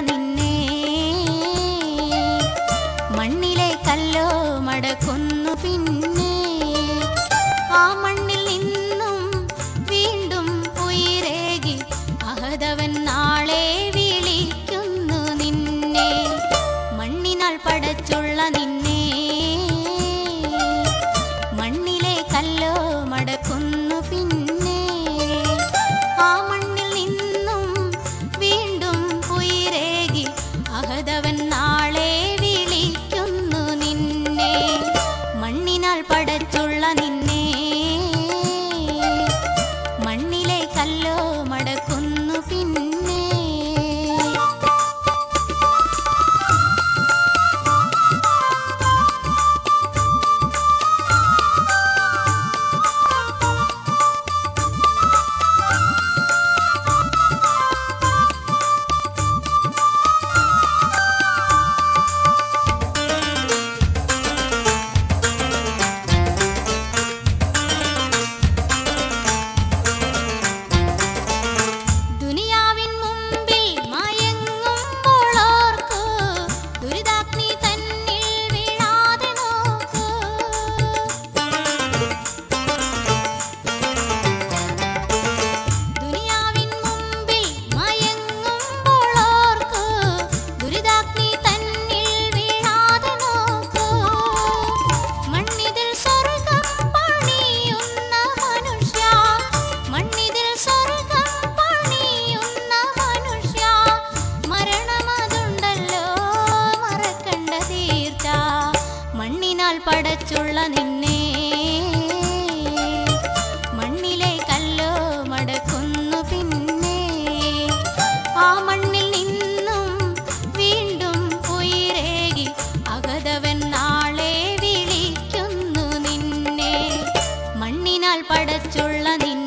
നിന്നെ. മണ്ണിലെ കല്ലോ മടക്കുന്നു പിന്നെ. ആ മണ്ണിൽ മണ്ണിനാൽ പടച്ചുള്ള നിന്നെ. മണ്ണിലെ കല്ലോ മടക്കുന്നു പിന്നെ. ആ മണ്ണിൽ നിന്നും വീണ്ടും ഉയരേകി അകതവൻ നാളെ വിളിക്കുന്നു നിന്നെ. മണ്ണിനാൽ പടച്ചുള്ള നിന്നെ.